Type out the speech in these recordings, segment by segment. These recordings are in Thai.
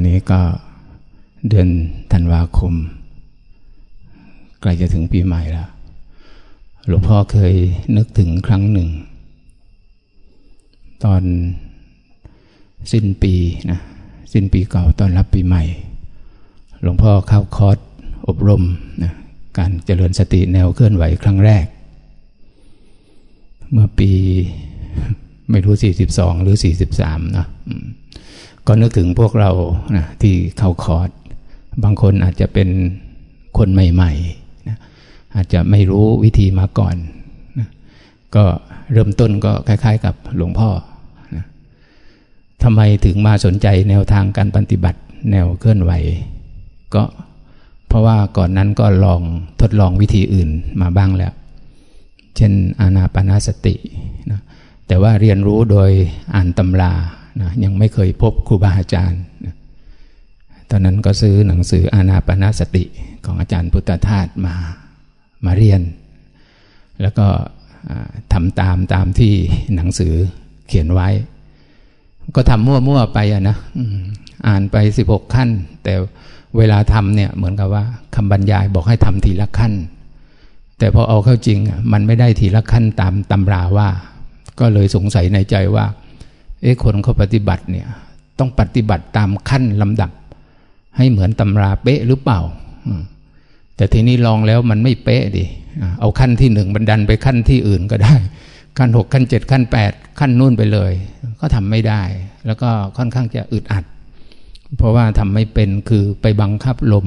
อนนี้ก็เดือนธันวาคมใกล้จะถึงปีใหม่แล้ว หลวงพ่อเคยนึกถึงครั้งหนึ่ง ตอนสิ้นปีนะสิ้นปีเก่าตอนรับปีใหม่ หลวงพ่อเข้าคอร์สอบรมนะการเจริญสติแนวเคลื่อนไหวครั้งแรก เมื่อปีไม่รู้ 42 หรือ 43 นะ ก็นึกถึงพวกเรานะที่เข้าคอร์สบางคนอาจจะเป็นคนใหม่ๆนะอาจจะไม่รู้วิธีมาก่อนนะก็เริ่มต้นก็คล้าย ๆ กับหลวงพ่อนะทำไมถึงมาสนใจแนวทางการปฏิบัติแนวเคลื่อนไหว ก็เพราะว่าก่อนนั้นก็ลองทดลองวิธีอื่นมาบ้างแล้ว เช่นอานาปนาสตินะแต่ว่าเรียนรู้โดยอ่านตำรา นะยังไม่เคยพบครูบาอาจารย์นะตอนนั้นก็ซื้อหนังสืออานาปนาสติของอาจารย์พุทธทาสมามาเรียน แล้วก็ทำตามตามที่หนังสือเขียนไว้ ก็ทำมั่วๆไปอะนะอ่านไปสิบหกขั้น แต่เวลาทำเนี่ยเหมือนกับว่าคำบรรยายบอกให้ทำทีละขั้น แต่พอเอาเข้าจริงมันไม่ได้ทีละขั้นตามตำราว่า ก็เลยสงสัยในใจว่า เอ๊ะคนเขาปฏิบัติเนี่ย ต้องปฏิบัติตามขั้นลำดับ ให้เหมือนตำราเป๊ะหรือเปล่า แต่ทีนี้ลองแล้วมันไม่เป๊ะดิเอาขั้นที่หนึ่งบันดันไปขั้นที่อื่นก็ได้ ขั้นหกขั้นเจ็ดขั้นแปดขั้นนู่นไปเลย ก็ทำไม่ได้ แล้วก็ค่อนข้างจะอึดอัด เพราะว่าทำไม่เป็นคือไปบังคับลม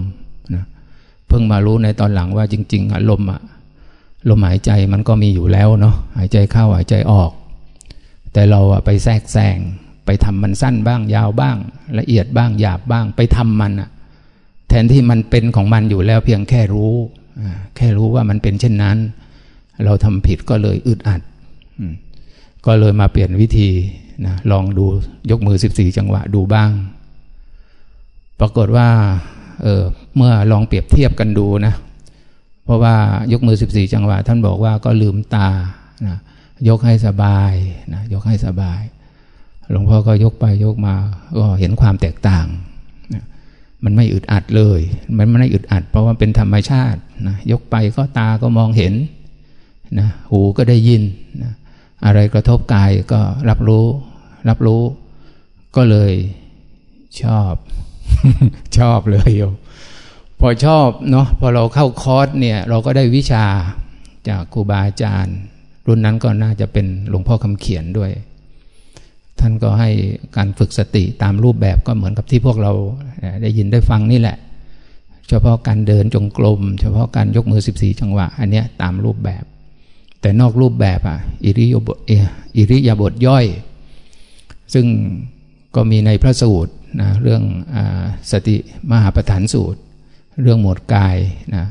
นะเพิ่งมารู้ในตอนหลังว่าจริง ๆอะลมอะลมหายใจมันก็มีอยู่แล้วเนาะหายใจเข้าหายใจออก แต่เราอะไปแทรกแซงไปทำมันสั้นบ้างยาวบ้าง ละเอียดบ้างหยาบบ้าง ไปทำมันอะแทนที่มันเป็นของมันอยู่แล้วเพียงแค่รู้แค่รู้ว่ามันเป็นเช่นนั้น เราทำผิดก็เลยอึดอัดก็เลยมาเปลี่ยนวิธีนะลองดูยกมือสิบสี่จังหวะดูบ้าง ปรากฏว่าเออเมื่อลองเปรียบเทียบกันดูนะ เพราะว่ายกมือสิบสี่จังหวะ ท่านบอกว่าก็ลืมตานะ ยกให้สบายนะยกให้สบาย หลวงพ่อก็ยกไปยกมา ก็เห็นความแตกต่างนะมันไม่อึดอัดเลย มันไม่อึดอัด เพราะว่าเป็นธรรมชาตินะยกไปก็ตาก็มองเห็นนะหูก็ได้ยินนะอะไรกระทบกายก็รับรู้ รับรู้ ก็เลยชอบ ชอบเลยโยพอชอบเนาะพอเราเข้าคอร์สเนี่ย เราก็ได้วิชาจากครูบาอาจารย์ รุ่นนั้นก็น่าจะเป็นหลวงพ่อคำเขียนด้วย ท่านก็ให้การฝึกสติตามรูปแบบก็เหมือนกับที่พวกเราได้ยินได้ฟังนี่แหละ เฉพาะการเดินจงกรมเฉพาะการยกมือ 14 จังหวะ อันเนี้ยตามรูปแบบ แต่นอกรูปแบบอะอิริยบทอิริยาบทย่อย ซึ่งก็มีในพระสูตรนะเรื่องอสติมหาประธานสูตร เรื่องหมวดกายนะ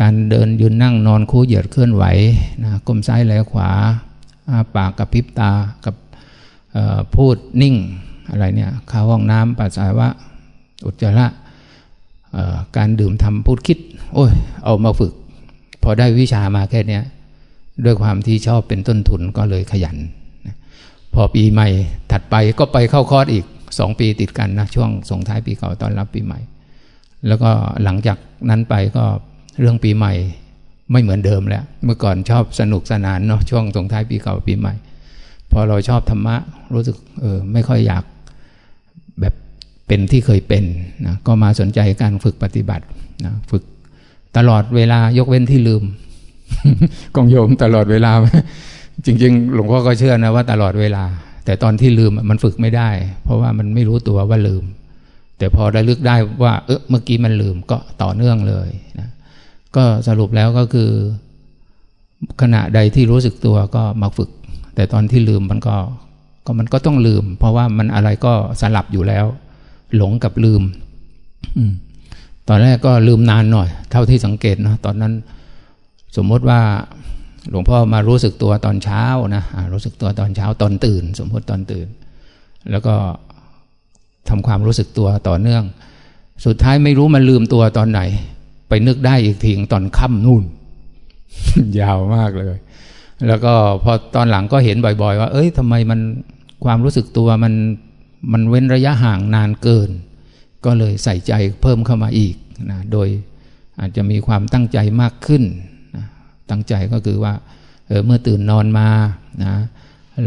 การเดินยืนนั่งนอนคู่เหยียดเคลื่อนไหวนะก้มซ้ายไหลขวาปากกับพิบตากับพูดนิ่งอะไรเนี่ยเข้าห้องน้ำปัสสาวะอุจจาระการดื่มทำพูดคิด โอ้ย เอามาฝึก พอได้วิชามาแค่นี้ด้วยความที่ชอบเป็นต้นทุนก็เลยขยัน พอปีใหม่ถัดไปก็ไปเข้าคอร์สอีกสองปีติดกันนะ ช่วงส่งท้ายปีเก่าตอนรับปีใหม่ แล้วก็หลังจากนั้นไปก็ เรื่องปีใหม่ไม่เหมือนเดิมแล้ว เมื่อก่อนชอบสนุกสนานเนาะช่วงส่งท้ายปีเก่าปีใหม่ พอเราชอบธรรมะรู้สึกเออไม่ค่อยอยากแบบเป็นที่เคยเป็นนะก็มาสนใจการฝึกปฏิบัตินะฝึกตลอดเวลายกเว้นที่ลืมกองโยมตลอดเวลา จริง ๆ หลวงพ่อก็เชื่อนะว่าตลอดเวลา แต่ตอนที่ลืมมันฝึกไม่ได้ เพราะว่ามันไม่รู้ตัวว่าลืม แต่พอได้ลึกได้ว่าเออเมื่อกี้มันลืมก็ต่อเนื่องเลยนะ ก็สรุปแล้วก็คือ ขณะใดที่รู้สึกตัวก็มาฝึก แต่ตอนที่ลืมมันก็ก็มันก็ต้องลืม เพราะว่ามันอะไรก็สลับอยู่แล้ว หลงกับลืมตอนแรกก็ลืมนานหน่อย เท่าที่สังเกตนะตอนนั้น สมมติว่า หลวงพ่อมารู้สึกตัวตอนเช้านะรู้สึกตัวตอนเช้าตอนตื่น สมมติตอนตื่น แล้วก็ทำความรู้สึกตัวต่อเนื่อง สุดท้ายไม่รู้มันลืมตัวตอนไหน ไปนึกได้อีกทีตอนค่ำนู่น ยาวมากเลย แล้วก็พอตอนหลังก็เห็นบ่อย ๆ ว่า เอ้ยทำไมมันความรู้สึกตัวมันมันเว้นระยะห่างนานเกิน ก็เลยใส่ใจเพิ่มเข้ามาอีกนะโดยอาจจะมีความตั้งใจมากขึ้นนะตั้งใจก็คือว่าเออเมื่อตื่นนอนมานะ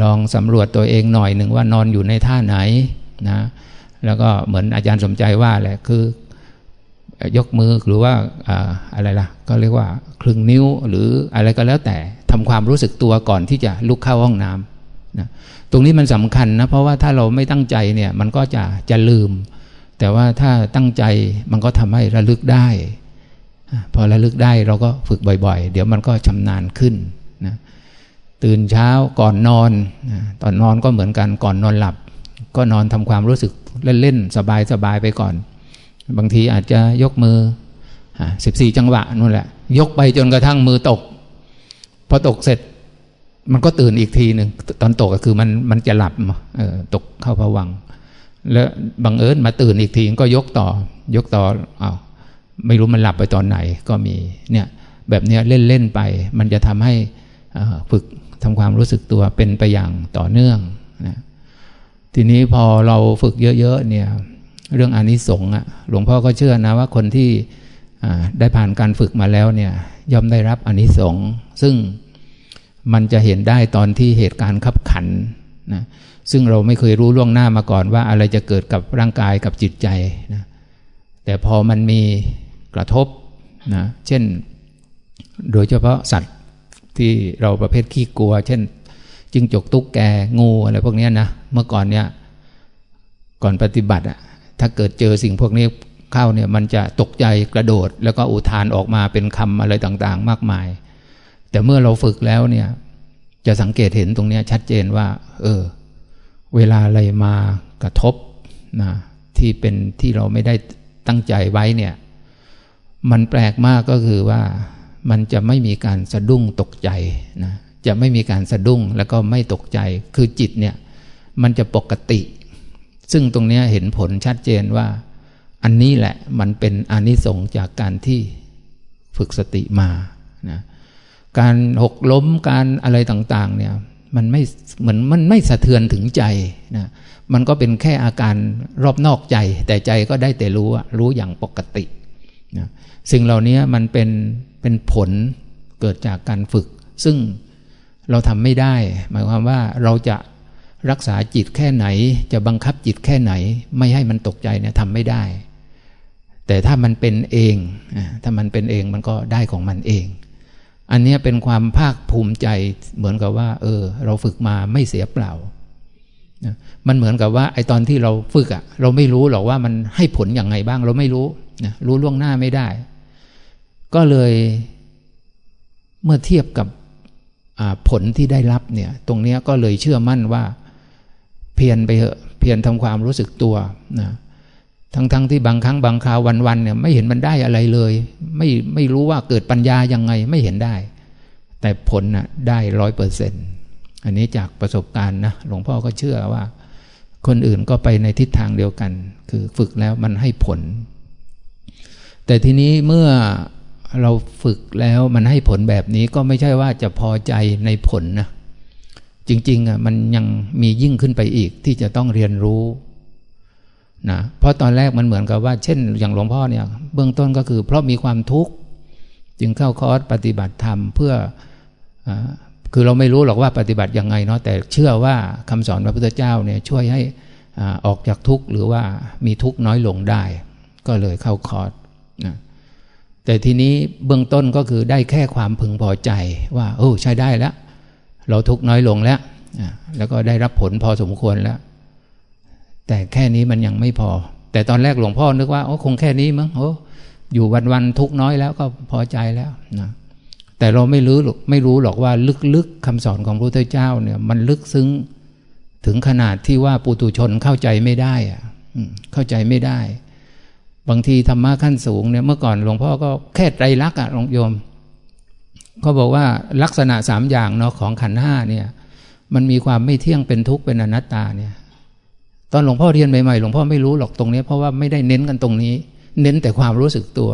ลองสำรวจตัวเองหน่อยหนึ่งว่านอนอยู่ในท่าไหนนะแล้วก็เหมือนอาจารย์สมใจว่าแหละคือ ยกมือหรือว่าอะไรล่ะ ก็เรียกว่าคลึงนิ้วหรืออะไรก็แล้วแต่ทำความรู้สึกตัวก่อนที่จะลุกเข้าห้องน้ำนะตรงนี้มันสำคัญนะเพราะว่าถ้าเราไม่ตั้งใจเนี่ยมันก็จะจะลืม แต่ว่าถ้าตั้งใจมันก็ทำให้ระลึกได้ พอระลึกได้เราก็ฝึกบ่อยๆ เดี๋ยวมันก็ชำนาญขึ้นนะตื่นเช้าก่อนนอนตอนนอนก็เหมือนกันก่อนนอนหลับ ก็นอนทำความรู้สึกเล่นๆสบายๆไปก่อน บางทีอาจจะยกมือสิบสี่จังหวะนั่นแหละ ยกไปจนกระทั่งมือตก พอตกเสร็จ มันก็ตื่นอีกทีหนึ่งตอนตกก็คือมันมันจะหลับเออตกเข้าผวัง แล้วบังเอิญมาตื่นอีกทีก็ยกต่อ ยกต่ออ้าวไม่รู้มันหลับไปตอนไหนก็มีเนี่ยแบบเนี้ยเล่นเล่นไป มันจะทำให้ฝึกทำความรู้สึกตัวเป็นไปอย่างต่อเนื่องนะทีนี้พอเราฝึกเยอะ ๆ เนี่ย เรื่องอานิสงส์อะหลวงพ่อก็เชื่อนะว่าคนที่ได้ผ่านการฝึกมาแล้วเนี่ยย่อมได้รับอานิสงส์ซึ่งมันจะเห็นได้ตอนที่เหตุการณ์ขับขันนะซึ่งเราไม่เคยรู้ล่วงหน้ามาก่อนว่าอะไรจะเกิดกับร่างกายกับจิตใจนะแต่พอมันมีกระทบนะเช่น โดยเฉพาะสัตว์ที่เราประเภทขี้กลัว เช่นจิงจกตุ๊กแกงูอะไรพวกนี้นะเมื่อก่อนเนี่ยก่อนปฏิบัติอะ ถ้าเกิดเจอสิ่งพวกนี้เข้าเนี่ยมันจะตกใจกระโดด แล้วก็อุทานออกมาเป็นคำอะไรต่างๆ มากมาย แต่เมื่อเราฝึกแล้วเนี่ย จะสังเกตเห็นตรงนี้ชัดเจนว่า เออ เวลาอะไรมากระทบนะที่เป็นที่เราไม่ได้ตั้งใจไว้เนี่ย มันแปลกมากก็คือว่ามันจะไม่มีการสะดุ้งตกใจนะจะไม่มีการสะดุ้งแล้วก็ไม่ตกใจ คือจิตเนี่ย มันจะปกติ ซึ่งตรงนี้เห็นผลชัดเจนว่า อันนี้แหละมันเป็นอนิสงส์จากการที่ฝึกสติมานะการหกล้มการอะไรต่างๆเนี่ยมันไม่เหมือนมันไม่สะเทือนถึงใจนะมันก็เป็นแค่อาการรอบนอกใจ แต่ใจก็ได้แต่รู้รู้อย่างปกตินะสิ่งเหล่านี้มันเป็นเป็นผลเกิดจากการฝึก ซึ่งเราทำไม่ได้ หมายความว่าเราจะ รักษาจิตแค่ไหน จะบังคับจิตแค่ไหน ไม่ให้มันตกใจเนี่ยทำไม่ได้ แต่ถ้ามันเป็นเอง ถ้ามันเป็นเองมันก็ได้ของมันเอง อันนี้เป็นความภาคภูมิใจเหมือนกับว่า เออ เราฝึกมาไม่เสียเปล่า มันเหมือนกับว่าไอตอนที่เราฝึกอะ่ะเราไม่รู้หรอกว่ามันให้ผลอย่างไงบ้าง เราไม่รู้นะรู้ล่วงหน้าไม่ได้ ก็เลยเมื่อเทียบกับผลที่ได้รับเนี่ย ตรงนี้ก็เลยเชื่อมั่นว่า เพียรไปเถอะเพียรทำความรู้สึกตัวนะทั้งๆทที่บางครั้งบางคราววันๆเนี่ยไม่เห็นมันได้อะไรเลย ไม่ไม่รู้ว่าเกิดปัญญายังไงไม่เห็นได้ แต่ผลน่ะได้ร้อยเปอร์เซ็นต์อันนี้จากประสบการณ์นะหลวงพ่อก็เชื่อว่า คนอื่นก็ไปในทิศทางเดียวกัน คือฝึกแล้วมันให้ผล แต่ทีนี้เมื่อเราฝึกแล้วมันให้ผลแบบนี้ก็ไม่ใช่ว่าจะพอใจในผลนะ จริงๆอะมันยังมียิ่งขึ้นไปอีกที่จะต้องเรียนรู้นะเพราะตอนแรกมันเหมือนกับว่า เช่น อย่างหลวงพ่อเนี่ย เบื้องต้นก็คือ เพราะมีความทุกข์จึงเข้าคอร์สปฏิบัติธรรมเพื่ออคือเราไม่รู้หรอกว่าปฏิบัติยังไงเนาะแต่เชื่อว่าคำสอนพระพุทธเจ้าเนี่ยช่วยให้ออกจากทุกข์หรือว่ามีทุกข์น้อยลงได้ ก็เลยเข้าคอร์สนะแต่ทีนี้เบื้องต้นก็คือได้แค่ความพึงพอใจว่าโอ้ใช้ได้แล้ว เราทุกน้อยลงแล้วแล้วก็ได้รับผลพอสมควรแล้ว แต่แค่นี้มันยังไม่พอ แต่ตอนแรกหลวงพ่อนึกว่าโอ้คงแค่นี้มั้งโอ้อยู่วันๆทุกน้อยแล้วก็พอใจแล้วนะแต่เราไม่รู้หรอกไม่รู้หรอกว่าลึกๆคำสอนของพระพุทธเจ้าเนี่ย มันลึกซึ้งถึงขนาดที่ว่าปุตุชนเข้าใจไม่ได้อะเข้าใจไม่ได้ บางทีธรรมะขั้นสูงเนี่ยเมื่อก่อนหลวงพ่อก็แค่ไตรลักษณ์อะหลวงโยม เขาบอกว่าลักษณะสามอย่างเนาะของขันห้าเนี่ย มันมีความไม่เที่ยงเป็นทุกข์เป็นอนัตตาเนี่ย ตอนหลวงพ่อเรียนใหม่ๆหลวงพ่อไม่รู้หรอกตรงนี้ เพราะว่าไม่ได้เน้นกันตรงนี้ เน้นแต่ความรู้สึกตัว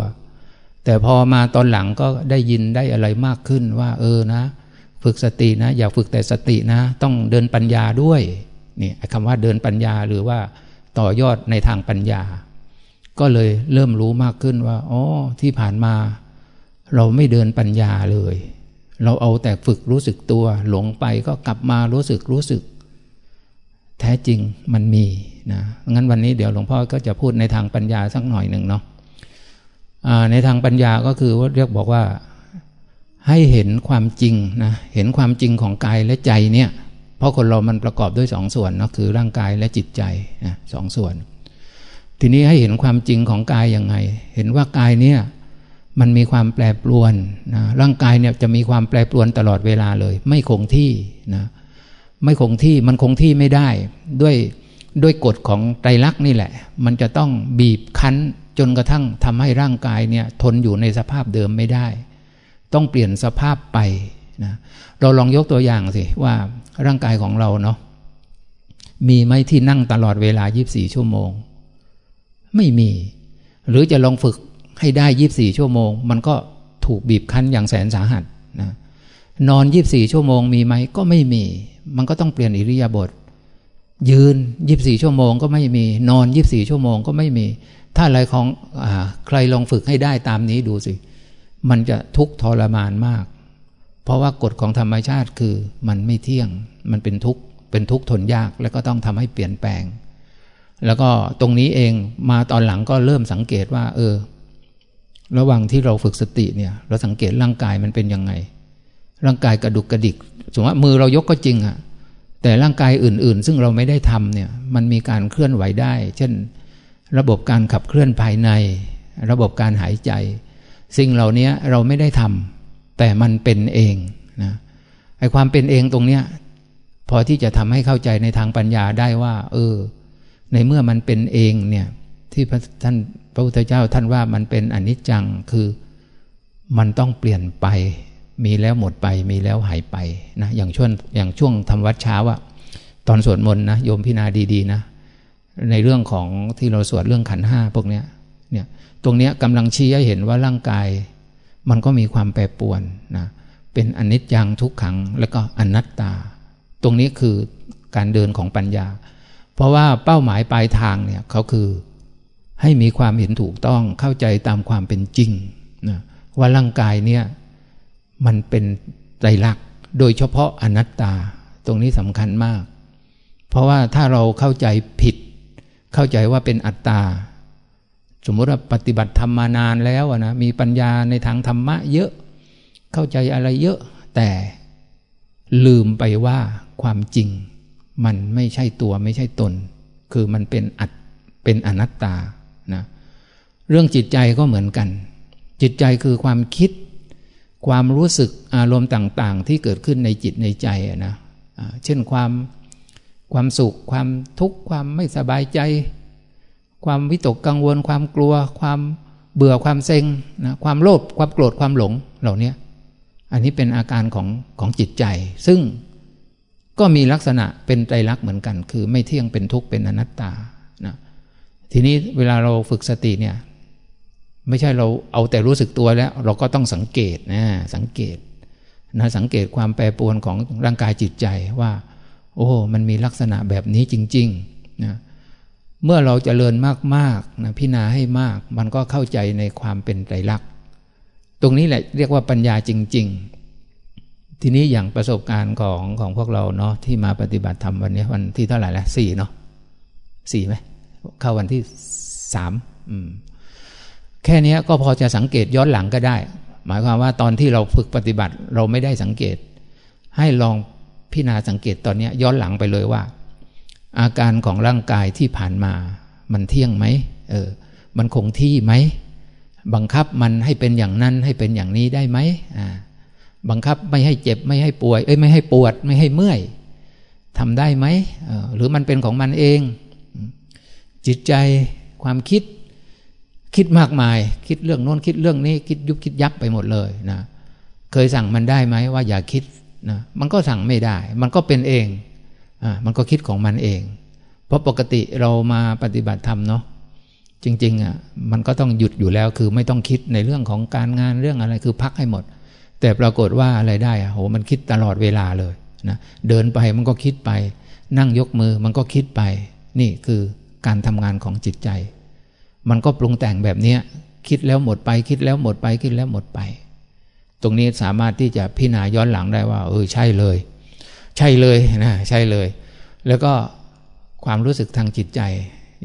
แต่พอมาตอนหลังก็ได้ยินได้อะไรมากขึ้นว่า เออนะ ฝึกสตินะ อย่าฝึกแต่สตินะ ต้องเดินปัญญาด้วยนี่คำว่าเดินปัญญาหรือว่าต่อยอดในทางปัญญา ก็เลยเริ่มรู้มากขึ้นว่าอ๋อที่ผ่านมา เราไม่เดินปัญญาเลย เราเอาแต่ฝึกรู้สึกตัว หลงไปก็กลับมารู้สึกรู้สึก แท้จริงมันมีนะงั้นวันนี้เดี๋ยวหลวงพ่อก็จะพูดในทางปัญญาสักหน่อยหนึ่งเนาะในทางปัญญาก็คือว่าเรียกบอกว่าให้เห็นความจริงนะเห็นความจริงของกายและใจเนี่ยเพราะคนเรามันประกอบด้วยสองส่วนเนาะคือร่างกายและจิตใจนะสองส่วน ทีนี้ให้เห็นความจริงของกายยังไง เห็นว่ากายเนี่ย มันมีความแปรปรวนนะร่างกายเนี่ยจะมีความแปรปรวนตลอดเวลาเลย ไม่คงที่นะไม่คงที่มันคงที่ไม่ได้ด้วยด้วยกฎของไตรลักษณ์นี่แหละ มันจะต้องบีบคั้นจนกระทั่งทำให้ร่างกายเนี่ยทนอยู่ในสภาพเดิมไม่ได้ ต้องเปลี่ยนสภาพไปนะเราลองยกตัวอย่างสิว่าร่างกายของเราเนาะมีไหมที่นั่งตลอดเวลา 24 ชั่วโมง ไม่มี หรือจะลองฝึก ให้ได้24ชั่วโมง มันก็ถูกบีบคั้นอย่างแสนสาหัสนะนอน24ชั่วโมงมีไหมก็ไม่มี มันก็ต้องเปลี่ยนอิริยาบถยืน24ชั่วโมงก็ไม่มี นอน24ชั่วโมงก็ไม่มี ถ้าอะไรของอใครลองฝึกให้ได้ตามนี้ดูสิ มันจะทุกข์ทรมานมาก เพราะว่ากฎของธรรมชาติคือมันไม่เที่ยง มันเป็นทุกข์เป็นทุกข์ทนยากแล้วก็ต้องทำให้เปลี่ยนแปลงแล้วก็ตรงนี้เองมาตอนหลังก็เริ่มสังเกตว่า เออ ระหว่างที่เราฝึกสติเนี่ย เราสังเกตร่างกายมันเป็นยังไง ร่างกายกระดุกกระดิกสมมติว่ามือเรายกก็จริงอะแต่ร่างกายอื่น ๆ ซึ่งเราไม่ได้ทำเนี่ย มันมีการเคลื่อนไหวได้ เช่น ระบบการขับเคลื่อนภายใน ระบบการหายใจ สิ่งเหล่านี้เราไม่ได้ทำแต่มันเป็นเองนะไอความเป็นเองตรงเนี้ยพอที่จะทำให้เข้าใจในทางปัญญาได้ว่า เออ ในเมื่อมันเป็นเองเนี่ย ที่ท่าน พระพุทธเจ้าท่านว่ามันเป็นอนิจจังคือมันต้องเปลี่ยนไป มีแล้วหมดไป มีแล้วหายไปนะอย่างช่วงอย่างช่วงทำวัดเช้าอะตอนสวดมนต์นะโยมพินาดีๆนะ ในเรื่องของที่เราสวดเรื่องขันห้าพวกเนี้ยเนี่ยตรงเนี้ยกำลังชี้ให้เห็นว่าร่างกาย มันก็มีความแปรปรวนนะเป็นอนิจจังทุกขังแล้วก็อนัตตา ตรงนี้คือการเดินของปัญญา เพราะว่าเป้าหมายปลายทางเนี่ยเขาคือ ให้มีความเห็นถูกต้องเข้าใจตามความเป็นจริงนะว่าร่างกายเนี่ยมันเป็นไตรลักษณ์โดยเฉพาะอนัตตาตรงนี้สำคัญมาก เพราะว่าถ้าเราเข้าใจผิด เข้าใจว่าเป็นอัตตา สมมติว่าปฏิบัติธรรมมานานแล้วนะมีปัญญาในทางธรรมะเยอะ เข้าใจอะไรเยอะแต่ลืมไปว่าความจริง มันไม่ใช่ตัวไม่ใช่ตน คือมันเป็นอัตเป็นอนัตตา เรื่องจิตใจก็เหมือนกัน จิตใจคือความคิด ความรู้สึกอารมณ์ต่าง ๆ ที่เกิดขึ้นในจิตในใจนะเช่นความความสุข ความทุกข์ความไม่สบายใจ ความวิตกกังวล ความกลัว ความเบื่อความเซ็งนะความโลภความโกรธความหลงเหล่านี้อันนี้เป็นอาการของของจิตใจ ซึ่งก็มีลักษณะเป็นไตรลักษณ์เหมือนกัน คือไม่เที่ยงเป็นทุกข์เป็นอนัตตานะทีนี้เวลาเราฝึกสติเนี่ย ไม่ใช่เราเอาแต่รู้สึกตัวแล้ว เราก็ต้องสังเกตนะสังเกตนะสังเกตความแปรปรวนของร่างกายจิตใจว่า โอ้ มันมีลักษณะแบบนี้จริงๆนะเมื่อเราจเจริญมากๆนะพิจารณาให้มาก มันก็เข้าใจในความเป็นไตรลักษณ์ตรงนี้แหละเรียกว่าปัญญาจริง ๆ ทีนี้อย่างประสบการณ์ของของพวกเราเนาะที่มาปฏิบัติธรรมวันนี้วันที่เท่าไหร่ละสี่เนาะสี่ไหมเข้าวันที่สาม แค่นี้ก็พอจะสังเกตย้อนหลังก็ได้ หมายความว่าตอนที่เราฝึกปฏิบัติเราไม่ได้สังเกต ให้ลองพิจารณาสังเกตตอนนี้ย้อนหลังไปเลยว่า อาการของร่างกายที่ผ่านมา มันเที่ยงไหมเออมันคงที่ไหมบังคับมันให้เป็นอย่างนั้นให้เป็นอย่างนี้ได้ไหมอ่าบังคับไม่ให้เจ็บไม่ให้ป่วยเอ้ยไม่ให้ปวดไม่ให้เมื่อยทำได้ไหมหรือมันเป็นของมันเอง จิตใจความคิด คิดมากมาย คิดเรื่องโน้นคิดเรื่องนี้คิดยุบคิดยับไปหมดเลยนะเคยสั่งมันได้ไหมว่าอย่าคิดนะมันก็สั่งไม่ได้ มันก็เป็นเองอะมันก็คิดของมันเอง เพราะปกติเรามาปฏิบัติธรรมเนาะจริงๆอะมันก็ต้องหยุดอยู่แล้วคือไม่ต้องคิดในเรื่องของการงานเรื่องอะไรคือพักให้หมด แต่ปรากฏว่าอะไรได้อะโหมันคิดตลอดเวลาเลยนะเดินไปมันก็คิดไป นั่งยกมือมันก็คิดไป นี่คือการทำงานของจิตใจ มันก็ปรุงแต่งแบบเนี้ยคิดแล้วหมดไป คิดแล้วหมดไปคิดแล้วหมดไป ตรงนี้สามารถที่จะพิจารณาย้อนหลังได้ว่า เออใช่เลย ใช่เลยนะใช่เลย แล้วก็ความรู้สึกทางจิตใจ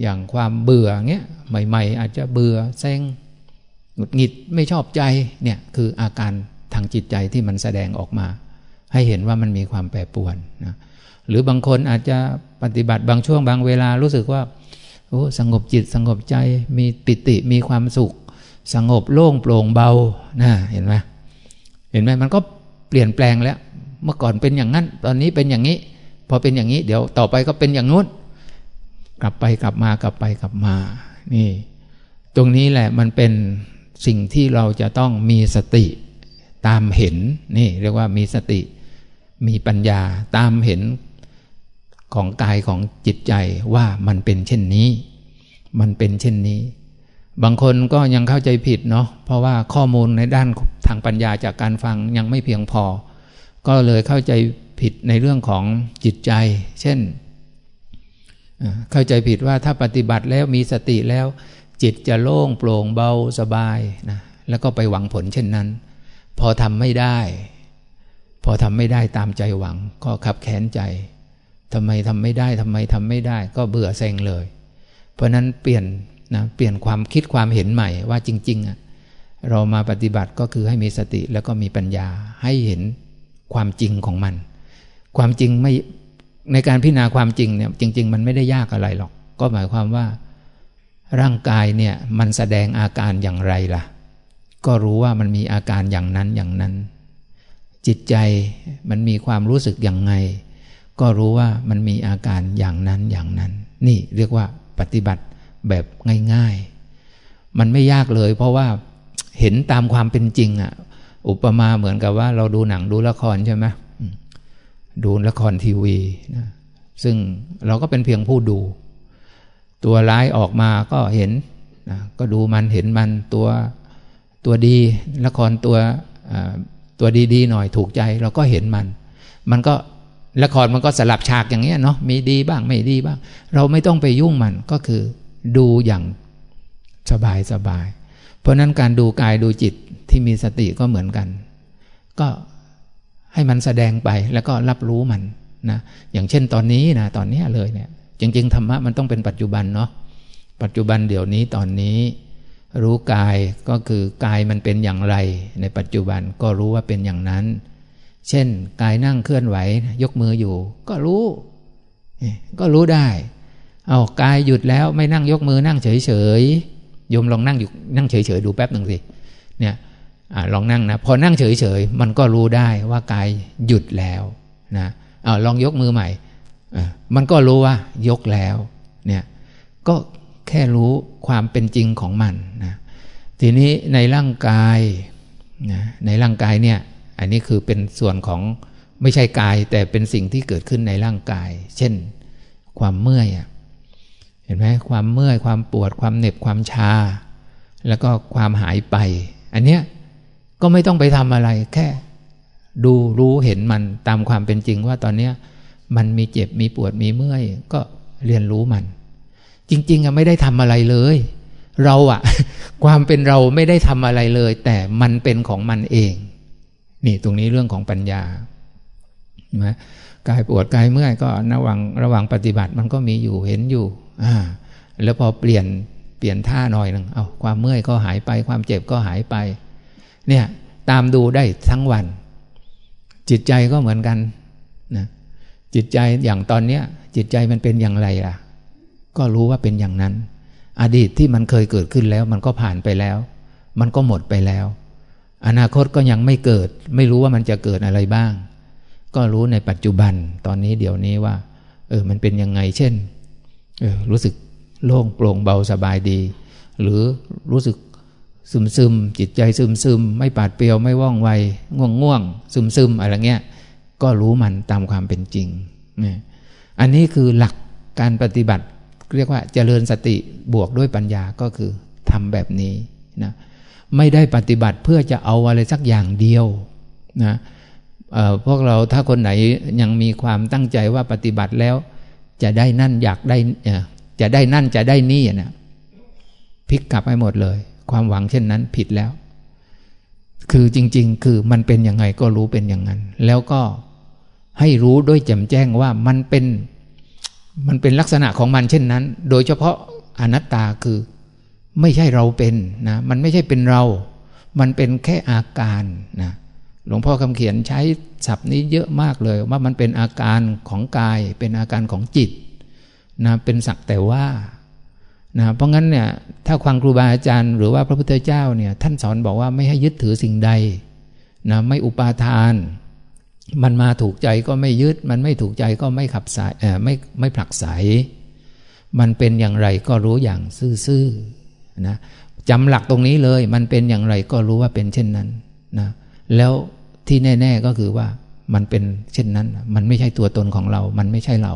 อย่างความเบื่อเงี้ยใหม่ ๆ อาจจะเบื่อเซ็งหงุดหงิดไม่ชอบใจเนี่ยคืออาการทางจิตใจที่มันแสดงออกมา ให้เห็นว่ามันมีความแปรปรวนนะหรือบางคนอาจจะปฏิบัติบางช่วงบางเวลารู้สึกว่า โอ้สงบจิตสงบใจมีปิติมีความสุข สงบโล่งโปร่งเบานะเห็นไหมเห็นไหมมันก็เปลี่ยนแปลงแล้ว เมื่อก่อนเป็นอย่างนั้น ตอนนี้เป็นอย่างนี้ พอเป็นอย่างนี้เดี๋ยวต่อไปก็เป็นอย่างนู้น กลับไปกลับมากลับไปกลับมา นี่ ตรงนี้แหละมันเป็นสิ่งที่เราจะต้องมีสติตามเห็นนี่เรียกว่ามีสติ มีปัญญาตามเห็น ของกายของจิตใจว่ามันเป็นเช่นนี้ มันเป็นเช่นนี้ บางคนก็ยังเข้าใจผิดเนาะเพราะว่าข้อมูลในด้านทางปัญญาจากการฟังยังไม่เพียงพอ ก็เลยเข้าใจผิดในเรื่องของจิตใจ เช่น เข้าใจผิดว่าถ้าปฏิบัติแล้วมีสติแล้ว จิตจะโล่งโปร่งเบาสบายนะแล้วก็ไปหวังผลเช่นนั้น พอทำไม่ได้ พอทำไม่ได้ตามใจหวังก็ขับแค้นใจ ทำไมทำไม่ได้ทำไมทำไม่ได้ ก็เบื่อเซ็งเลย เพราะนั้นเปลี่ยนนะเปลี่ยนความคิดความเห็นใหม่ว่าจริง ๆอะเรามาปฏิบัติก็คือให้มีสติแล้วก็มีปัญญาให้เห็นความจริงของมัน ความจริงไม่ในการพิจารณาความจริงเนี่ยจริง ๆ มันไม่ได้ยากอะไรหรอก ก็หมายความว่า ร่างกายเนี่ยมันแสดงอาการอย่างไรล่ะ ก็รู้ว่ามันมีอาการอย่างนั้นอย่างนั้น จิตใจมันมีความรู้สึกอย่างไง ก็รู้ว่ามันมีอาการอย่างนั้นอย่างนั้น นี่เรียกว่าปฏิบัติแบบง่ายๆ มันไม่ยากเลย เพราะว่าเห็นตามความเป็นจริงอะ อุปมาเหมือนกับว่าเราดูหนังดูละครใช่ไหมดูละครทีวีนะซึ่งเราก็เป็นเพียงผู้ดู ตัวร้ายออกมาก็เห็นนะก็ดูมันเห็นมันตัวตัวดีละครตัวตัวดีๆหน่อยถูกใจ เราก็เห็นมัน มันก็ ละครมันก็สลับฉากอย่างเงี้ยเนาะมีดีบ้างไม่ดีบ้าง เราไม่ต้องไปยุ่งมันก็คือดูอย่างสบายสบาย เพราะนั้นการดูกายดูจิตที่มีสติก็เหมือนกัน ก็ให้มันแสดงไปแล้วก็รับรู้มันนะอย่างเช่นตอนนี้นะตอนนี้เลยเนี่ย จริง ๆ ธรรมะมันต้องเป็นปัจจุบันเนาะปัจจุบันเดี๋ยวนี้ตอนนี้ รู้กายก็คือกายมันเป็นอย่างไร ในปัจจุบันก็รู้ว่าเป็นอย่างนั้น เช่นกายนั่งเคลื่อนไหวยกมืออยู่ ก็รู้ ก็รู้ได้ เอากายหยุดแล้วไม่นั่งยกมือนั่งเฉยเฉยโยมลองนั่งอยู่นั่งเฉยเฉยดูแป๊บหนึ่งสิเนี่ยอลองนั่งนะพอนั่งเฉยเฉยมันก็รู้ได้ว่ากายหยุดแล้วนะเอาลองยกมือใหม่มันก็รู้ว่ายกแล้วเนี่ยก็แค่รู้ความเป็นจริงของมันนะทีนี้ในร่างกายนะในร่างกายเนี่ย อันนี้คือเป็นส่วนของไม่ใช่กาย แต่เป็นสิ่งที่เกิดขึ้นในร่างกาย เช่น ความเมื่อยเห็นไหมความเมื่อยความปวด ความเหน็บความชา แล้วก็ความหายไป อันเนี้ยก็ไม่ต้องไปทำอะไรแค่ ดูรู้เห็นมันตามความเป็นจริงว่าตอนเนี้ยมันมีเจ็บมีปวดมีเมื่อย ก็เรียนรู้มัน จริง ๆอะไม่ได้ทำอะไรเลย เราอะความเป็นเราไม่ได้ทำอะไรเลย แต่มันเป็นของมันเอง นี่ตรงนี้เรื่องของปัญญานะกายปวดกายเมื่อยก็ระหว่างระหว่างปฏิบัติมันก็มีอยู่เห็นอยู่อ่าแล้วพอเปลี่ยนเปลี่ยนท่าหน่อยหนึ่งเอาความเมื่อยก็หายไป ความเจ็บก็หายไป เนี่ยตามดูได้ทั้งวัน จิตใจก็เหมือนกันนะจิตใจอย่างตอนเนี้ย จิตใจมันเป็นอย่างไรล่ะ ก็รู้ว่าเป็นอย่างนั้น อดีตที่มันเคยเกิดขึ้นแล้ว มันก็ผ่านไปแล้ว มันก็หมดไปแล้ว อนาคตก็ยังไม่เกิด ไม่รู้ว่ามันจะเกิดอะไรบ้าง ก็รู้ในปัจจุบันตอนนี้เดี๋ยวนี้ว่า เออมันเป็นยังไง เช่นเออรู้สึกโล่งโปร่งเบาสบายดี หรือรู้สึกซึมซึมจิตใจซึมซึมไม่ปาดเปรียวไม่ว่องไวง่วงง่วงซึมซึมอะไรเงี้ยก็รู้มันตามความเป็นจริงนี่อันนี้คือหลักการปฏิบัติ เรียกว่าเจริญสติบวกด้วยปัญญาก็คือทำแบบนี้นะ ไม่ได้ปฏิบัติเพื่อจะเอาอะไรสักอย่างเดียวนะพวกเราถ้าคนไหนยังมีความตั้งใจว่าปฏิบัติแล้ว จะได้นั่นอยากได้จะได้นั่นจะได้นี่นะพลิกกลับให้หมดเลย ความหวังเช่นนั้นผิดแล้ว คือจริง ๆ คือมันเป็นยังไงก็รู้เป็นอย่างนั้น แล้วก็ให้รู้ด้วยแจ่มแจ้งว่ามันเป็น มันเป็นลักษณะของมันเช่นนั้น โดยเฉพาะอนัตตาคือ ไม่ใช่เราเป็นนะมันไม่ใช่เป็นเรา มันเป็นแค่อาการนะหลวงพ่อคำเขียนใช้ศัพท์นี้เยอะมากเลย ว่ามันเป็นอาการของกาย เป็นอาการของจิตนะเป็นสักแต่ว่านะเพราะงั้นเนี่ยถ้าความครูบาอาจารย์ หรือว่าพระพุทธเจ้าเนี่ยท่านสอนบอกว่าไม่ให้ยึดถือสิ่งใดนะไม่อุปาทาน มันมาถูกใจก็ไม่ยึด มันไม่ถูกใจก็ไม่ขับสายเออไม่ไม่ผลักไสมันเป็นอย่างไรก็รู้อย่างซื่อ นะจำหลักตรงนี้เลย มันเป็นอย่างไรก็รู้ว่าเป็นเช่นนั้นนะแล้วที่แน่ ๆก็คือว่ามันเป็นเช่นนั้น มันไม่ใช่ตัวตนของเรา มันไม่ใช่เรา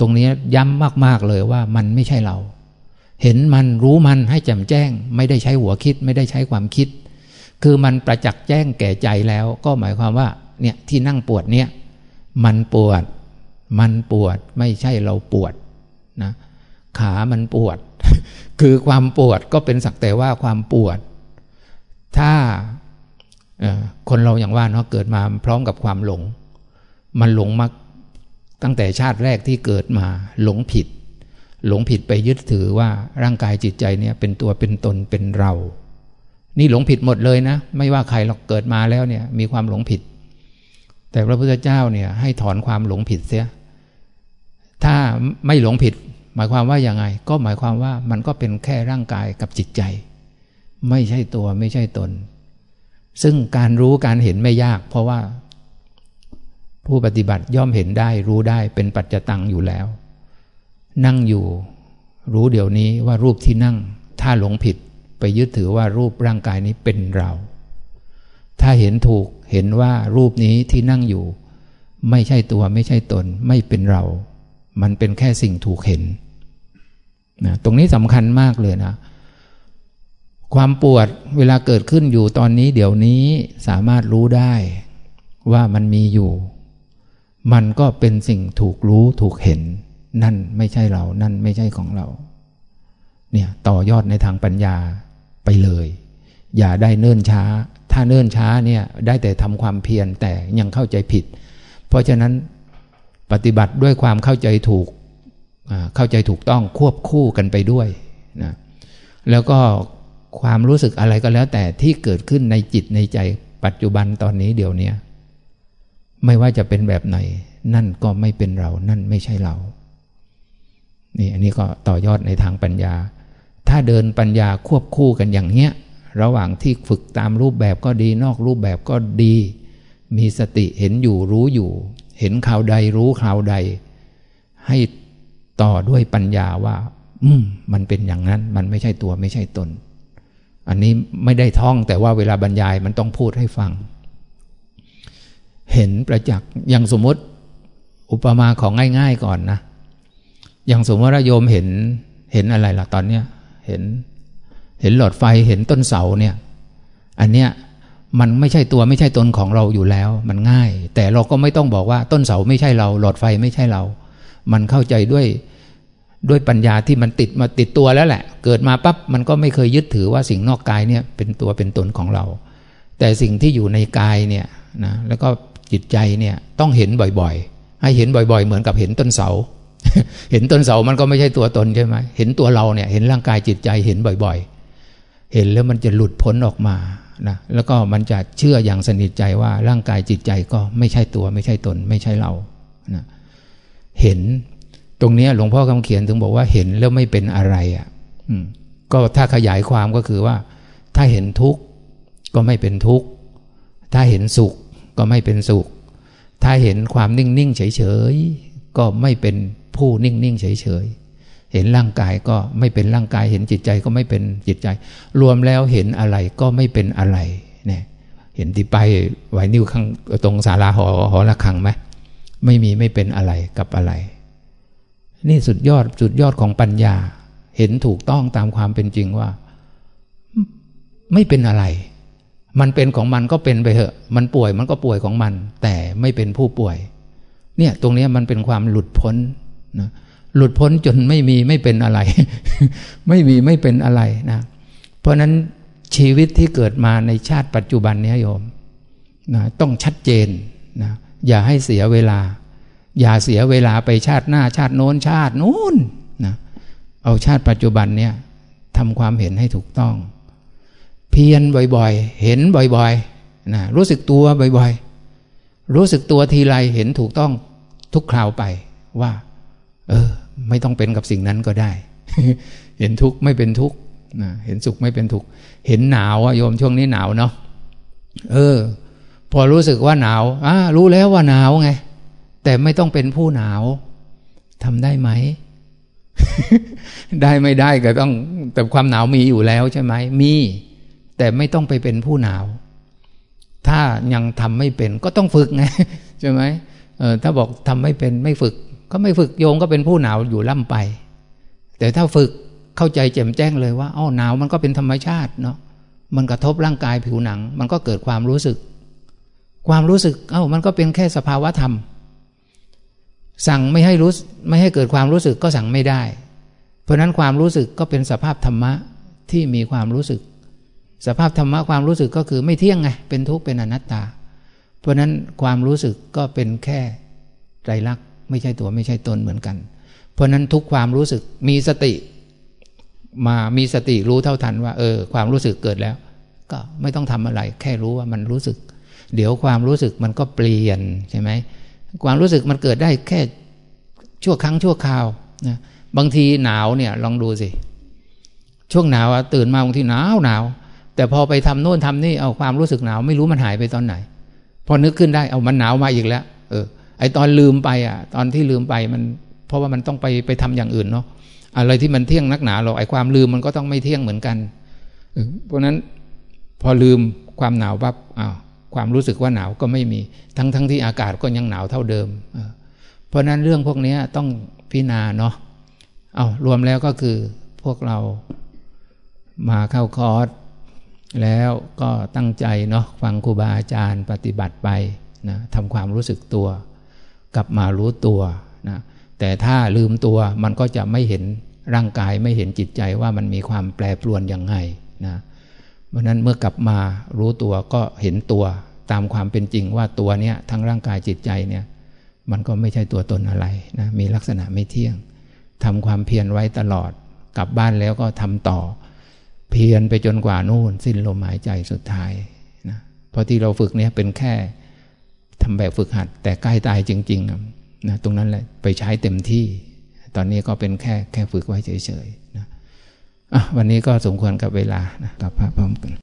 ตรงนี้ย้ำมากๆเลยว่ามันไม่ใช่เรา เห็นมันรู้มันให้แจ่มแจ้ง ไม่ได้ใช้หัวคิด ไม่ได้ใช้ความคิด คือมันประจักษ์แจ้งแก่ใจแล้ว ก็หมายความว่าเนี่ยที่นั่งปวดเนี่ย มันปวด มันปวดไม่ใช่เราปวดนะ ขามันปวด คือความปวดก็เป็นสักแต่ว่าความปวด ถ้าคนเราอย่างว่าเนาะเกิดมาพร้อมกับความหลง มันหลงมาตั้งแต่ชาติแรกที่เกิดมาหลงผิด หลงผิดไปยึดถือว่าร่างกายจิตใจเนี่ยเป็นตัวเป็นตนเป็นเรา นี่หลงผิดหมดเลยนะ ไม่ว่าใครเราเกิดมาแล้วเนี่ยมีความหลงผิด แต่พระพุทธเจ้าเนี่ยให้ถอนความหลงผิดเสีย ถ้าไม่หลงผิด หมายความว่าอย่างไง ก็หมายความว่ามันก็เป็นแค่ร่างกายกับจิตใจ ไม่ใช่ตัวไม่ใช่ตน ซึ่งการรู้การเห็นไม่ยาก เพราะว่า ผู้ปฏิบัติย่อมเห็นได้รู้ได้เป็นปัจจตังอยู่แล้ว นั่งอยู่ รู้เดี๋ยวนี้ว่ารูปที่นั่ง ถ้าหลงผิดไปยึดถือว่ารูปร่างกายนี้เป็นเรา ถ้าเห็นถูกเห็นว่ารูปนี้ที่นั่งอยู่ ไม่ใช่ตัวไม่ใช่ตน ไม่เป็นเรา มันเป็นแค่สิ่งถูกเห็น นะตรงนี้สำคัญมากเลยนะ ความปวดเวลาเกิดขึ้นอยู่ตอนนี้เดี๋ยวนี้สามารถรู้ได้ว่ามันมีอยู่ มันก็เป็นสิ่งถูกรู้ถูกเห็น นั่นไม่ใช่เรา นั่นไม่ใช่ของเรา เนี่ยต่อยอดในทางปัญญาไปเลย อย่าได้เนิ่นช้า ถ้าเนิ่นช้าเนี่ยได้แต่ทำความเพียรแต่ยังเข้าใจผิด เพราะฉะนั้นปฏิบัติด้วยความเข้าใจถูก เข้าใจถูกต้องควบคู่กันไปด้วยนะแล้วก็ความรู้สึกอะไรก็แล้วแต่ที่เกิดขึ้นในจิตในใจปัจจุบันตอนนี้เดี๋ยวนี้ไม่ว่าจะเป็นแบบไหน นั่นก็ไม่เป็นเรา นั่นไม่ใช่เรา นี่อันนี้ก็ต่อยอดในทางปัญญา ถ้าเดินปัญญาควบคู่กันอย่างเนี้ย ระหว่างที่ฝึกตามรูปแบบก็ดี นอกรูปแบบก็ดี มีสติเห็นอยู่รู้อยู่ เห็นข่าวใดรู้ข่าวใด ให้ ต่อด้วยปัญญาว่า อืม มันเป็นอย่างนั้น มันไม่ใช่ตัวไม่ใช่ตน อันนี้ไม่ได้ท่องแต่ว่าเวลาบรรยายมันต้องพูดให้ฟัง เห็นประจักษ์อย่างสมมติอุปมาของง่าย ๆก่อนนะอย่างสมมติว่าโยมเห็นเห็นอะไรล่ะตอนเนี้ยเห็น เห็นหลอดไฟเห็นต้นเสาเนี่ย อันเนี้ยมันไม่ใช่ตัวไม่ใช่ตนของเราอยู่แล้ว มันง่าย แต่เราก็ไม่ต้องบอกว่าต้นเสาไม่ใช่เรา หลอดไฟไม่ใช่เรา มันเข้าใจด้วยด้วยปัญญาที่มันติดมาติดตัวแล้วแหละ เกิดมาปั๊บมันก็ไม่เคยยึดถือว่าสิ่งนอกกายเนี่ยเป็นตัวเป็นตนของเรา แต่สิ่งที่อยู่ในกายเนี่ยนะแล้วก็จิตใจเนี่ยต้องเห็นบ่อยๆ ให้เห็นบ่อยๆ เหมือนกับเห็นต้นเสา เห็นต้นเสามันก็ไม่ใช่ตัวตนใช่ไหมเห็นตัวเราเนี่ยเห็นร่างกายจิตใจเห็นบ่อยๆ เห็นแล้วมันจะหลุดพ้นออกมานะแล้วก็มันจะเชื่ออย่างสนิทใจว่าร่างกายจิตใจก็ไม่ใช่ตัวไม่ใช่ตนไม่ใช่เรา เห็น ตรงนี้หลวงพ่อคำเขียนถึงบอกว่าเห็นแล้วไม่เป็นอะไรอะก็ถ้าขยายความก็คือว่า ถ้าเห็นทุกข์ก็ไม่เป็นทุกข์ถ้าเห็นสุขก็ไม่เป็นสุข ถ้าเห็นความนิ่งนิ่งเฉยเฉยก็ไม่เป็นผู้นิ่งนิ่งเฉยเฉยเห็นร่างกายก็ไม่เป็นร่างกาย เห็นจิตใจก็ไม่เป็นจิตใจ รวมแล้วเห็นอะไรก็ไม่เป็นอะไรเนี่ยเห็นที่ไปไว้นิ้วข้างตรงศาลาหอหอระฆังไหม ไม่มีไม่เป็นอะไรกับอะไร นี่สุดยอดสุดยอดของปัญญา เห็นถูกต้องตามความเป็นจริงว่า ไม่เป็นอะไร มันเป็นของมันก็เป็นไปเถอะ มันป่วยมันก็ป่วยของมัน แต่ไม่เป็นผู้ป่วย เนี่ยตรงนี้มันเป็นความหลุดพ้นนะหลุดพ้นจนไม่มีไม่เป็นอะไร ไม่มีไม่เป็นอะไรนะ เพราะนั้นชีวิตที่เกิดมาในชาติปัจจุบันนี้โยมนะต้องชัดเจนนะ อย่าให้เสียเวลา อย่าเสียเวลาไปชาติหน้าชาติโน้นชาตินู้นนะเอาชาติปัจจุบันเนี่ยทำความเห็นให้ถูกต้อง เพียรบ่อยๆ เห็นบ่อยๆนะรู้สึกตัวบ่อยๆ รู้สึกตัวทีไรเห็นถูกต้องทุกคราวไปว่า เออ ไม่ต้องเป็นกับสิ่งนั้นก็ได้ เห็นทุกข์ไม่เป็นทุกข์นะเห็นสุขไม่เป็นทุกข์เห็นหนาวอะโยมช่วงนี้หนาวเนาะเออ พอรู้สึกว่าหนาวอ่ารู้แล้วว่าหนาวไง แต่ไม่ต้องเป็นผู้หนาวทำได้ไหม ได้ไม่ได้ก็ต้อง แต่ความหนาวมีอยู่แล้วใช่ไหมมี แต่ไม่ต้องไปเป็นผู้หนาว ถ้ายังทำไม่เป็นก็ต้องฝึกไงใช่ไหมเออถ้าบอกทำไม่เป็นไม่ฝึก ก็ไม่ฝึกโยงก็เป็นผู้หนาวอยู่ล่ำไป แต่ถ้าฝึกเข้าใจแจ่มแจ้งเลยว่าอ้าหนาวมันก็เป็นธรรมชาติเนาะมันกระทบร่างกายผิวหนัง มันก็เกิดความรู้สึก ความรู้สึก เอ้ามันก็เป็นแค่สภาวะธรรม สั่งไม่ให้รู้ไม่ให้เกิดความรู้สึกก็สั่งไม่ได้ เพราะนั้นความรู้สึกก็เป็นสภาพธรรมะที่มีความรู้สึก สภาพธรรมะความรู้สึกก็คือไม่เที่ยงไงเป็นทุกข์เป็นอนัตตา เพราะนั้นความรู้สึกก็เป็นแค่ไตรลักษณ์ไม่ใช่ตัวไม่ใช่ตนเหมือนกัน เพราะนั้นทุกความรู้สึกมีสติ มามีสติรู้เท่าทันว่า เออ ความรู้สึกเกิดแล้ว ก็ไม่ต้องทำอะไร แค่รู้ว่ามันรู้สึก เดี๋ยวความรู้สึกมันก็เปลี่ยนใช่ไหมความรู้สึกมันเกิดได้แค่ชั่วครั้งชั่วคราวนะบางทีหนาวเนี่ยลองดูสิ ช่วงหนาวตื่นมาบางทีหนาวหนาว แต่พอไปทำโน่นทำนี่เอาความรู้สึกหนาวไม่รู้มันหายไปตอนไหน พอนึกขึ้นได้เอามันหนาวมาอีกแล้ว เออ ไอตอนลืมไปอะ ตอนที่ลืมไปมัน เพราะว่ามันต้องไปไปทำอย่างอื่นเนาะอะไรที่มันเที่ยงนักหนาเราไอความลืมมันก็ต้องไม่เที่ยงเหมือนกันเพราะนั้นพอลืมความหนาวปั๊บอ้าว ความรู้สึกว่าหนาวก็ไม่มี ทั้งทั้งที่อากาศก็ยังหนาวเท่าเดิม เพราะนั้นเรื่องพวกนี้ต้องพิจารณาเนาะเอารวมแล้วก็คือพวกเรามาเข้าคอร์สแล้วก็ตั้งใจเนาะฟังครูบาอาจารย์ปฏิบัติไปนะทำความรู้สึกตัว กลับมารู้ตัวนะแต่ถ้าลืมตัวมันก็จะไม่เห็นร่างกายไม่เห็นจิตใจว่ามันมีความแปรปรวนยังไงนะ เพราะนั้นเมื่อกลับมารู้ตัวก็เห็นตัวตามความเป็นจริงว่าตัวเนี้ยทั้งร่างกายจิตใจเนี่ยมันก็ไม่ใช่ตัวตนอะไรนะมีลักษณะไม่เที่ยงทำความเพียรไว้ตลอด กลับบ้านแล้วก็ทำต่อ เพียรไปจนกว่านู่น สิ้นลมหายใจสุดท้ายนะเพราะที่เราฝึกเนี้ยเป็นแค่ทำแบบฝึกหัด แต่ใกล้ตายจริงๆนะตรงนั้นแหละไปใช้เต็มที่ ตอนนี้ก็เป็นแค่แค่ฝึกไว้เฉยๆ วันนี้ก็สมควรกับเวลานะกับพระพร้อมกัน